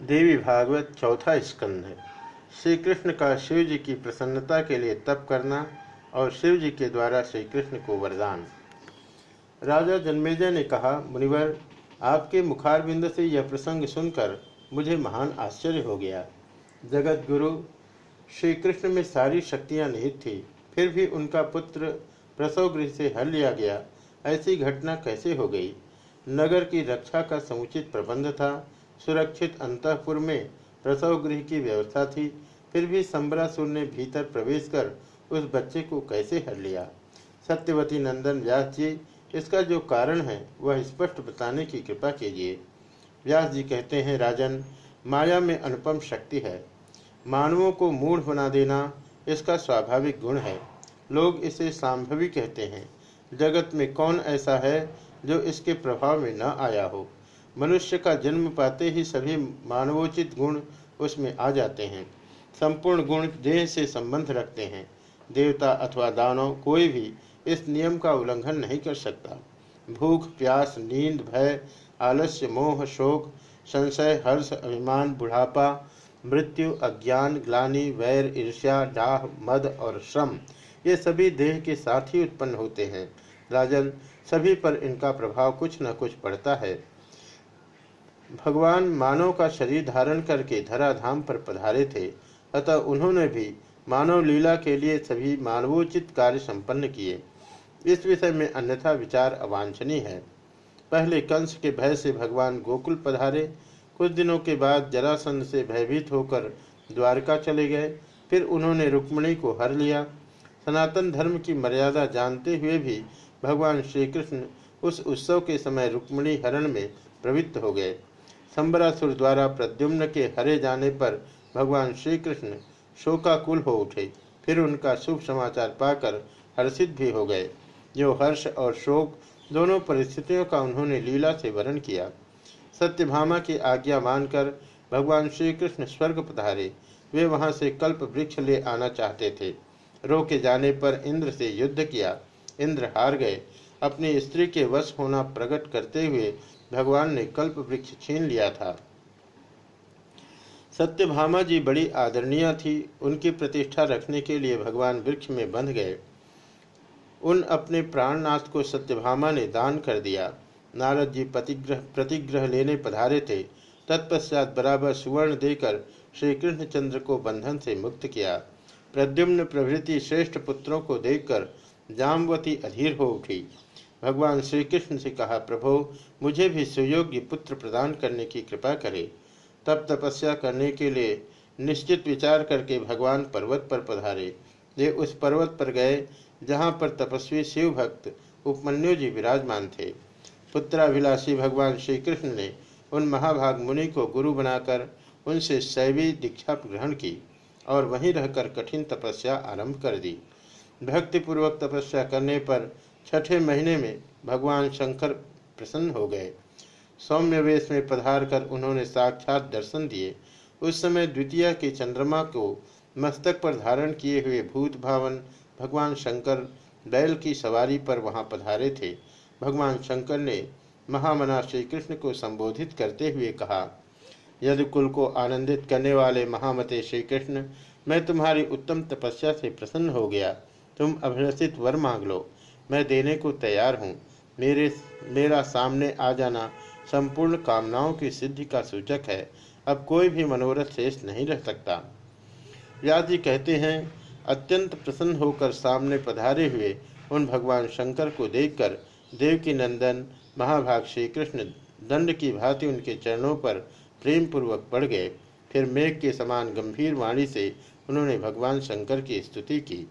देवी भागवत चौथा स्कंध है। श्री कृष्ण का शिव जी की प्रसन्नता के लिए तप करना और शिव जी के द्वारा श्री कृष्ण को वरदान। राजा जन्मेजय ने कहा, मुनिवर, आपके मुखारबिंद से यह प्रसंग सुनकर मुझे महान आश्चर्य हो गया। जगत गुरु श्री कृष्ण में सारी शक्तियाँ निहित थी, फिर भी उनका पुत्र प्रसव गृह से हर लिया गया। ऐसी घटना कैसे हो गई? नगर की रक्षा का समुचित प्रबंध था सुरक्षित अंतपुर में प्रसव गृह की व्यवस्था थी। फिर भी संबरासुर ने भीतर प्रवेश कर उस बच्चे को कैसे हर लिया? सत्यवती नंदन व्यास जी, इसका जो कारण है, वह स्पष्ट बताने की कृपा कीजिए। व्यास जी कहते हैं, राजन, माया में अनुपम शक्ति है। मानवों को मूढ़ बना देना इसका स्वाभाविक गुण है। लोग इसे सांभवी कहते हैं। जगत में कौन ऐसा है जो इसके प्रभाव में न आया हो? मनुष्य का जन्म पाते ही सभी मानवोचित गुण उसमें आ जाते हैं। संपूर्ण गुण देह से संबंध रखते हैं। देवता अथवा दानव कोई भी इस नियम का उल्लंघन नहीं कर सकता। भूख, प्यास, नींद, भय, आलस्य, मोह, शोक, संशय, हर्ष, अभिमान, बुढ़ापा, मृत्यु, अज्ञान, ग्लानि, वैर, ईर्ष्या, डाह, मद और श्रम, ये सभी देह के साथ ही उत्पन्न होते हैं। राजन, सभी पर इनका प्रभाव कुछ न कुछ पड़ता है। भगवान मानव का शरीर धारण करके धराधाम पर पधारे थे, अतः उन्होंने भी मानव लीला के लिए सभी मानवोचित कार्य संपन्न किए। इस विषय में अन्यथा विचार अवांछनीय है। पहले कंस के भय से भगवान गोकुल पधारे, कुछ दिनों के बाद जरासंध से भयभीत होकर द्वारका चले गए। फिर उन्होंने रुक्मणी को हर लिया। सनातन धर्म की मर्यादा जानते हुए भी भगवान श्री कृष्ण उस उत्सव के समय रुक्मणी हरण में प्रवृत्त हो गए। संबरासुर द्वारा प्रद्युम्न के हरे जाने पर भगवान श्री कृष्ण शोकाकुल हो उठे। फिर उनका शुभ समाचार पाकर हर्षित भी हो गए। जो हर्ष और शोक दोनों परिस्थितियों का उन्होंने लीला से वर्ण किया। सत्यभामा की आज्ञा मानकर भगवान श्री कृष्ण स्वर्ग पधारे। वे वहाँ से कल्प वृक्ष ले आना चाहते थे। रोके जाने पर इंद्र से युद्ध किया। इंद्र हार गए। अपनी स्त्री के वश होना प्रकट करते हुए भगवान ने कल्प वृक्ष छीन लिया था। सत्यभामा जी बड़ी आदरणीय थी। उनकी प्रतिष्ठा रखने के लिए भगवान वृक्ष में बंध गए। उन अपने प्राणनाथ को सत्यभामा ने दान कर दिया। नारद जी प्रतिग्रह प्रतिग्रह लेने पधारे थे। तत्पश्चात बराबर सुवर्ण देकर श्री कृष्णचंद्र को बंधन से मुक्त किया। प्रद्युम्न प्रभृति श्रेष्ठ पुत्रों को देखकर जामवती अधीर हो उठी। भगवान श्री कृष्ण से कहा, प्रभो, मुझे भी सुयोग्य पुत्र प्रदान करने की कृपा करे। तब तपस्या करने के लिए निश्चित विचार करके भगवान पर्वत पर पधारे। वे उस पर्वत पर गए, जहाँ पर तपस्वी शिव भक्त उपमन्यु जी विराजमान थे। पुत्राभिलाषी भगवान श्री कृष्ण ने उन महाभाग मुनि को गुरु बनाकर उनसे शैवी दीक्षा ग्रहण की और वहीं रहकर कठिन तपस्या आरंभ कर दी। भक्तिपूर्वक तपस्या करने पर छठे महीने में भगवान शंकर प्रसन्न हो गए। सौम्य वेश में पधार कर उन्होंने साक्षात दर्शन दिए। उस समय द्वितीय के चंद्रमा को मस्तक पर धारण किए हुए भूत भावन भगवान शंकर बैल की सवारी पर वहाँ पधारे थे। भगवान शंकर ने महामना श्री कृष्ण को संबोधित करते हुए कहा, यदि कुल को आनंदित करने वाले महामते श्री कृष्ण मैं तुम्हारी उत्तम तपस्या से प्रसन्न हो गया। तुम अभिलषित वर मांग लो। मैं देने को तैयार हूँ। मेरे, मेरा सामने आ जाना संपूर्ण कामनाओं की सिद्धि का सूचक है। अब कोई भी मनोरथ शेष नहीं रह सकता। व्यास जी कहते हैं, अत्यंत प्रसन्न होकर सामने पधारे हुए उन भगवान शंकर को देखकर देव की नंदन महाभाग श्री कृष्ण दंड की भांति उनके चरणों पर प्रेम पूर्वक पड़ गए। फिर मेघ के समान गंभीर वाणी से उन्होंने भगवान शंकर की स्तुति की।